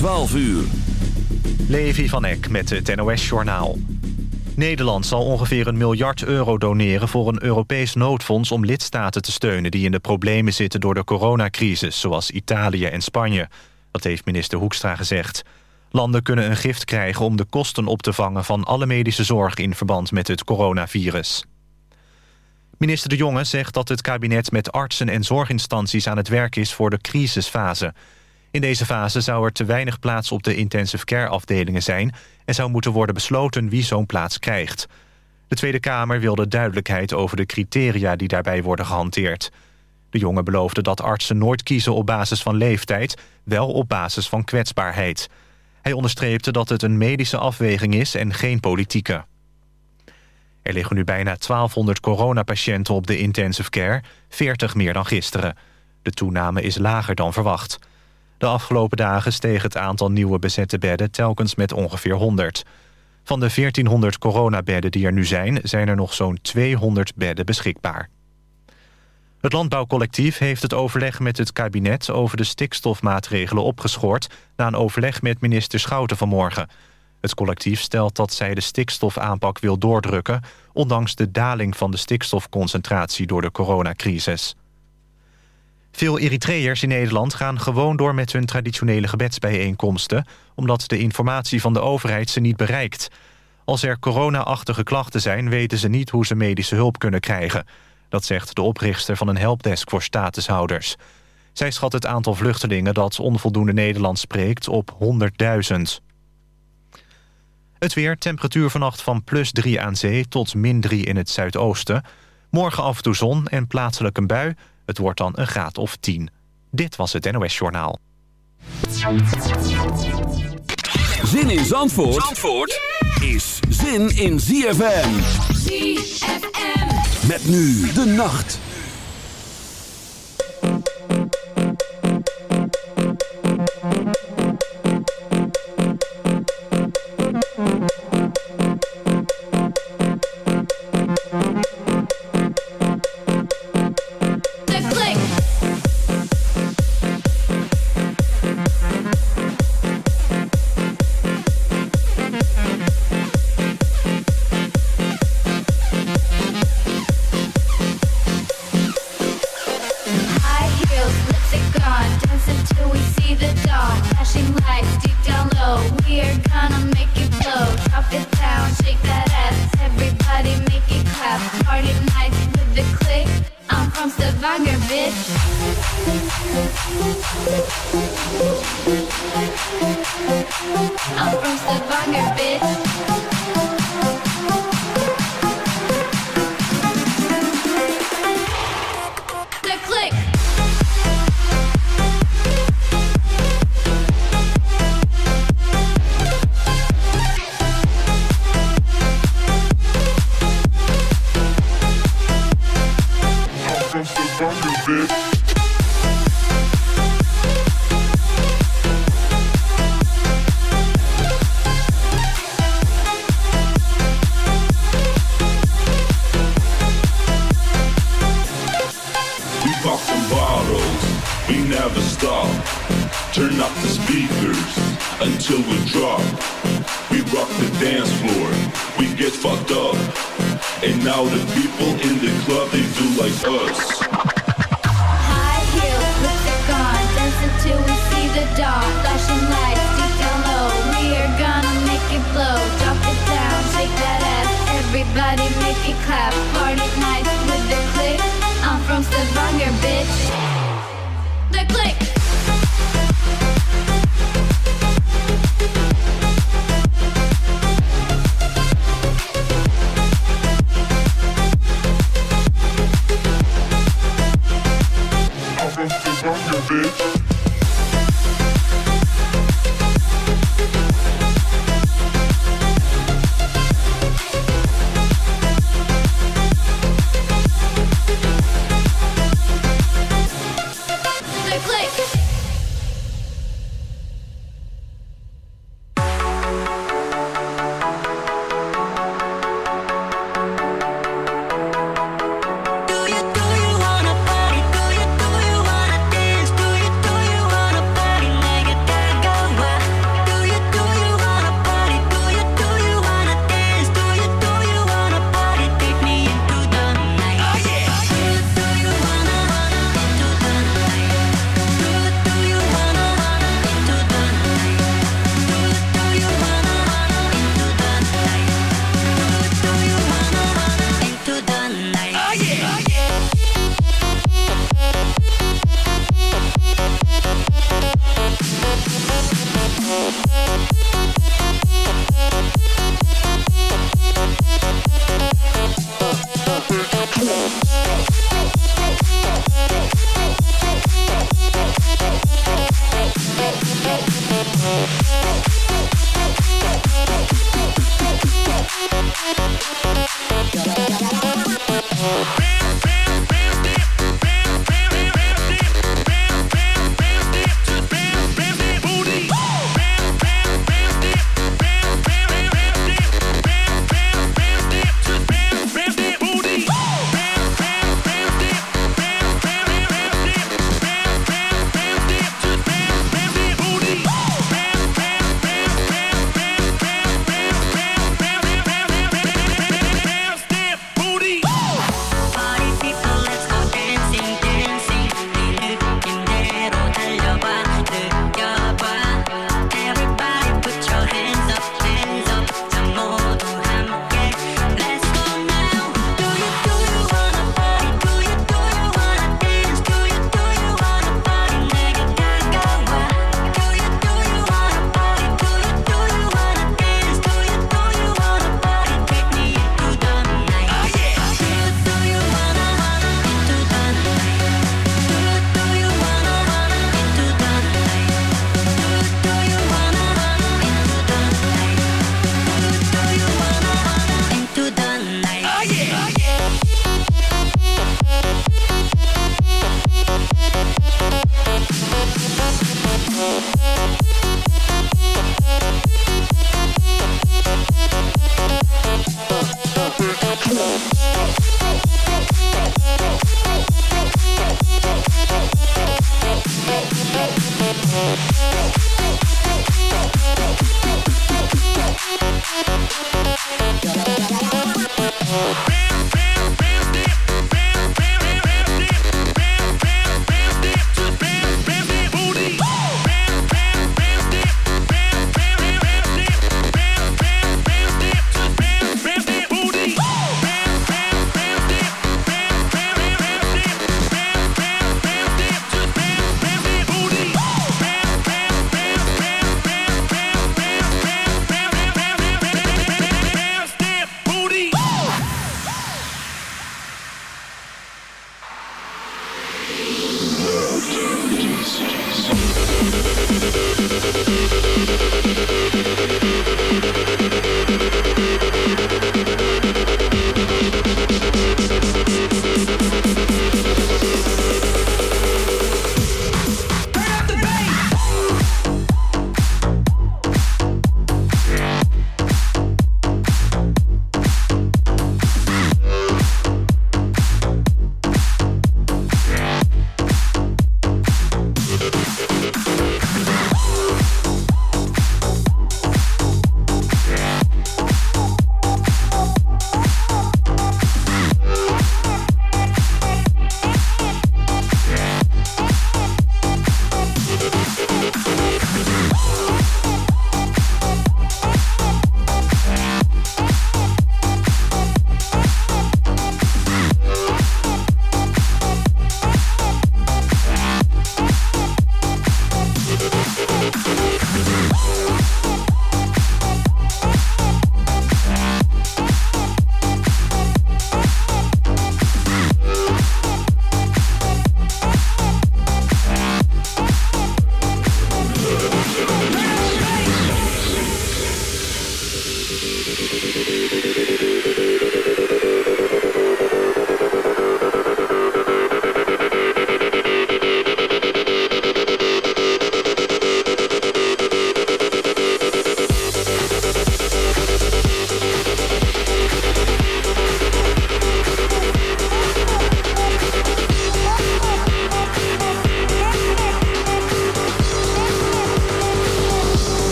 12 uur. Levi van Eck met het NOS-journaal. Nederland zal ongeveer een miljard euro doneren voor een Europees noodfonds... om lidstaten te steunen die in de problemen zitten door de coronacrisis... zoals Italië en Spanje. Dat heeft minister Hoekstra gezegd. Landen kunnen een gift krijgen om de kosten op te vangen... van alle medische zorg in verband met het coronavirus. Minister De Jonge zegt dat het kabinet met artsen en zorginstanties... aan het werk is voor de crisisfase... In deze fase zou er te weinig plaats op de intensive care afdelingen zijn... en zou moeten worden besloten wie zo'n plaats krijgt. De Tweede Kamer wilde duidelijkheid over de criteria die daarbij worden gehanteerd. De jongen beloofde dat artsen nooit kiezen op basis van leeftijd... wel op basis van kwetsbaarheid. Hij onderstreepte dat het een medische afweging is en geen politieke. Er liggen nu bijna 1200 coronapatiënten op de intensive care... 40 meer dan gisteren. De toename is lager dan verwacht... De afgelopen dagen steeg het aantal nieuwe bezette bedden telkens met ongeveer 100. Van de 1400 coronabedden die er nu zijn... zijn er nog zo'n 200 bedden beschikbaar. Het Landbouwcollectief heeft het overleg met het kabinet... over de stikstofmaatregelen opgeschort... na een overleg met minister Schouten vanmorgen. Het collectief stelt dat zij de stikstofaanpak wil doordrukken... ondanks de daling van de stikstofconcentratie door de coronacrisis. Veel Eritreërs in Nederland gaan gewoon door met hun traditionele gebedsbijeenkomsten... omdat de informatie van de overheid ze niet bereikt. Als er corona-achtige klachten zijn, weten ze niet hoe ze medische hulp kunnen krijgen. Dat zegt de oprichter van een helpdesk voor statushouders. Zij schat het aantal vluchtelingen dat onvoldoende Nederlands spreekt op 100.000. Het weer, temperatuur vannacht van plus 3 aan zee tot min 3 in het zuidoosten. Morgen af en toe zon en plaatselijk een bui... Het wordt dan een graad of 10. Dit was het NOS Journaal. Zin in Zandvoort, Zandvoort is zin in ZFM. ZFM. Met nu de nacht. And now the people in the club, they do like us. High heels, lipstick on, dance until we see the dawn. Flashing lights, deep down low, we are gonna make it blow. Drop it down, shake that ass, everybody make it clap. Party night with the click, I'm from Stavanger, bitch. The click.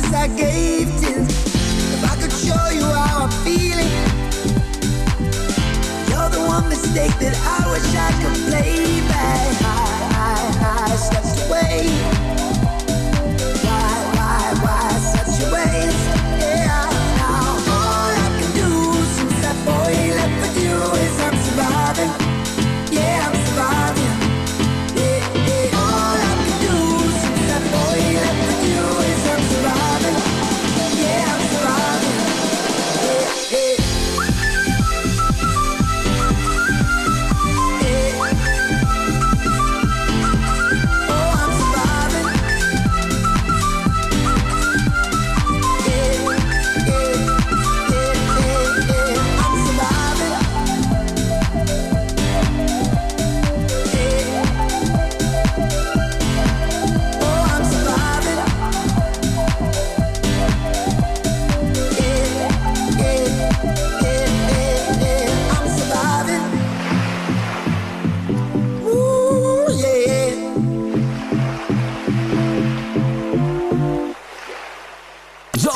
promise I gave.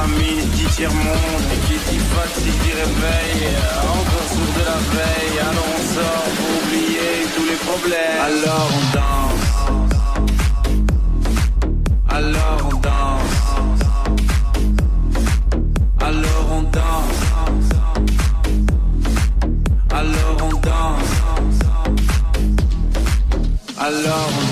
famille qui tire monde et qui dit fatigue qui réveille. Encore sourd de la veille, alors on sort pour oublier tous les problèmes. Alors on danse. Alors on danse. Alors on danse. Alors on danse. Alors on danse.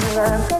Winter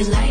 you like.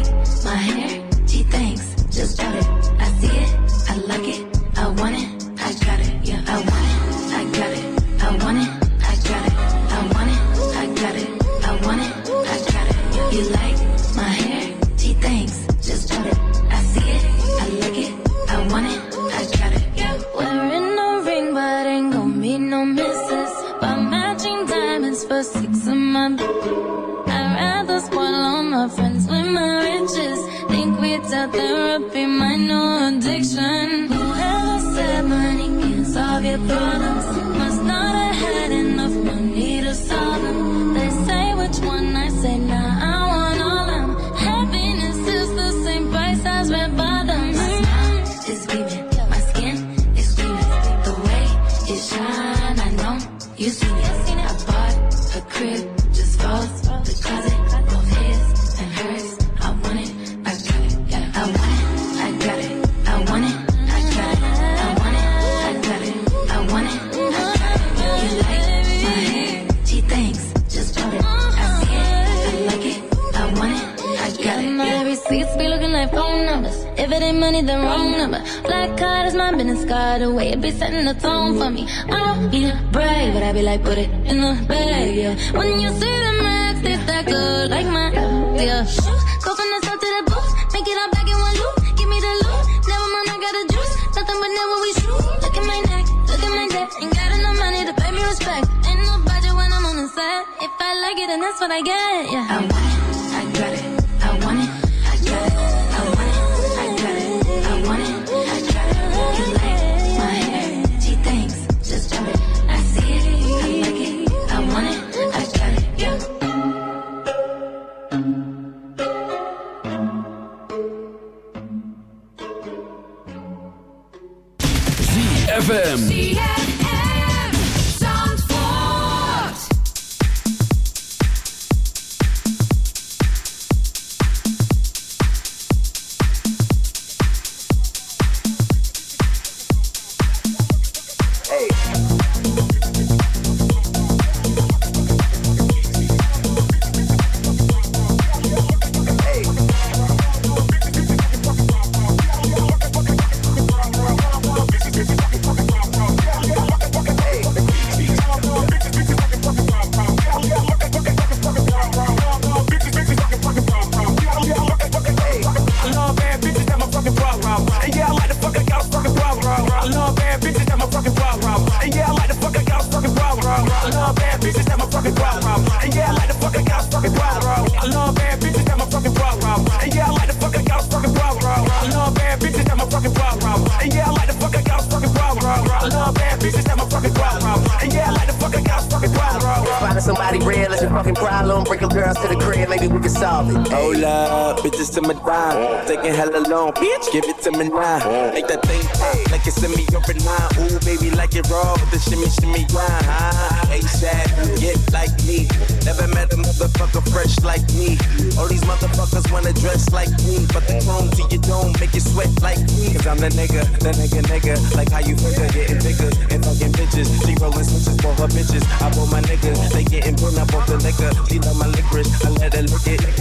Up off the liquor. She love my licorice, I let her lick it.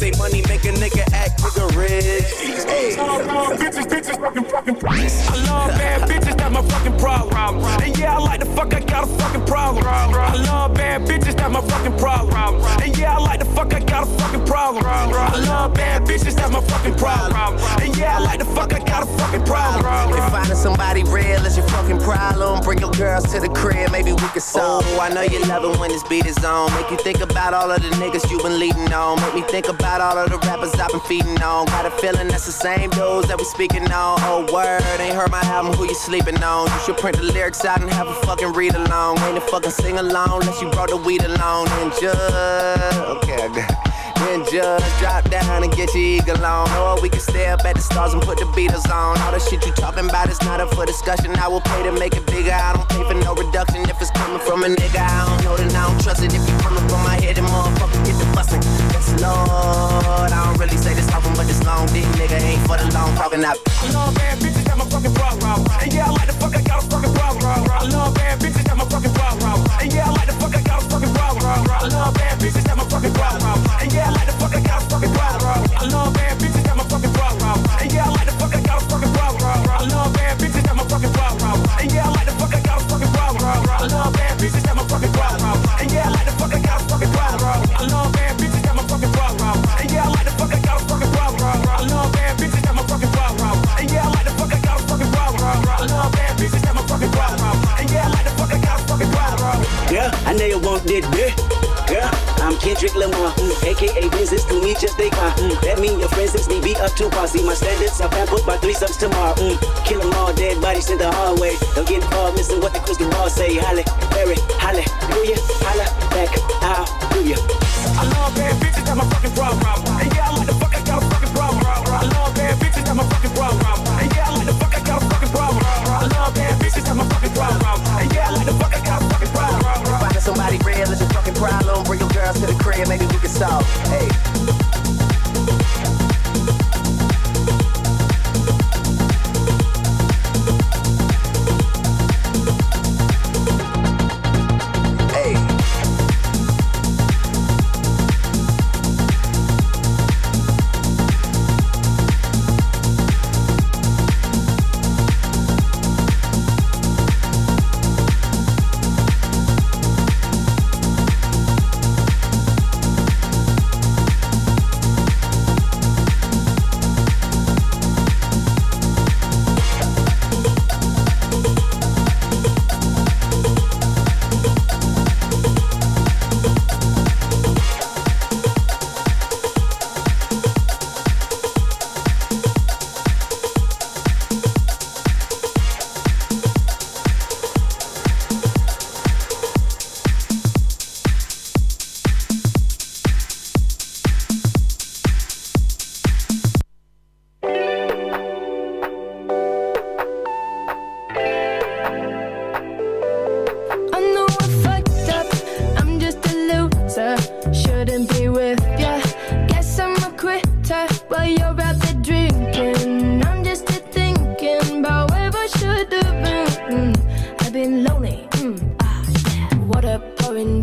Say money make a nigga act nigga rich. Bitches, bitches, fucking, fucking I love bad bitches, that's my fucking problem. And yeah, I like the fuck, I got a fucking problem. I love bad bitches, that's my fucking problem. And yeah, I like the fuck, I got a fucking problem. I love bad bitches, that's my fucking problem. And yeah, I like the fuck, I got a fucking problem. If finding somebody real is your fucking problem, bring your girls to the crib, maybe we can solve. Oh, I know you love it when this beat is on. Make you think about all of the niggas you been leading on. Make me think about all of the rappers I've been feeding on. Got a feeling that's the same dudes that we speaking on. Oh, word, ain't heard my album, who you sleeping on? You should print the lyrics out and have a fucking read along. Ain't a fucking sing along unless you brought the weed along. And just, okay, I got just drop down and get your eagle on. Or we can stay up at the stars and put the Beatles on. All the shit you talking about is not up for discussion. I will pay to make it bigger. I don't pay for no reduction if it's coming from a nigga. I don't know then I don't trust it. If you coming from my head, then motherfucker bustin'. Yes, Lord. I don't really say this often, but this long dick nigga ain't for the long talking. I love bad bitches, that's my fucking problem. And yeah, I like the fuck, I got a fucking problem. I love bad bitches, that's my fucking problem. And yeah, I like the fuck, I got a fucking problem. I love bad bitches, that's my fucking problem. And yeah, I like the fuck, I got a fucking problem. I love bad bitches, my fucking problem. And yeah, I like the fuck, I got a fucking problem. I love bad bitches, my fucking problem. And yeah, I like the fuck, I got a fucking problem. I love bad I know you want that dick. Yeah, I'm Kendrick Lamar, mm, aka business to me just they car. Mm, that mean your friends since me be up to par. See my standards, I'll put my three subs tomorrow. Mm, kill them all, dead bodies in the hallway. Don't get involved, missing what the crystal ball say. Halle, Berry, hallelujah, holla back, hallelujah. I love bad bitches, that's my fucking problem. And yeah, I like the fuck, I got a fucking problem. I love bad bitches, that's my fucking problem. To the crib, maybe we can solve. Hey.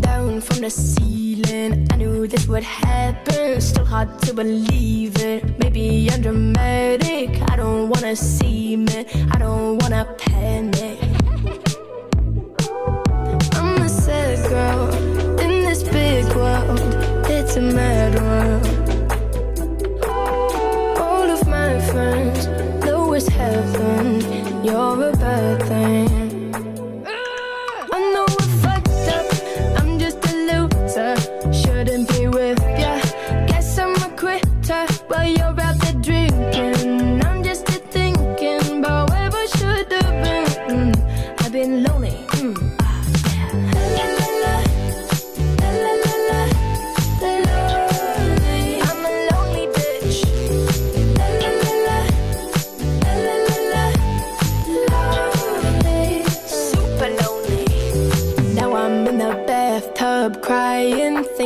down from the ceiling. I knew this would happen, still hard to believe it. Maybe I'm dramatic, I don't wanna seem it, I don't wanna panic. I'm a sad girl in this big world, it's a matter.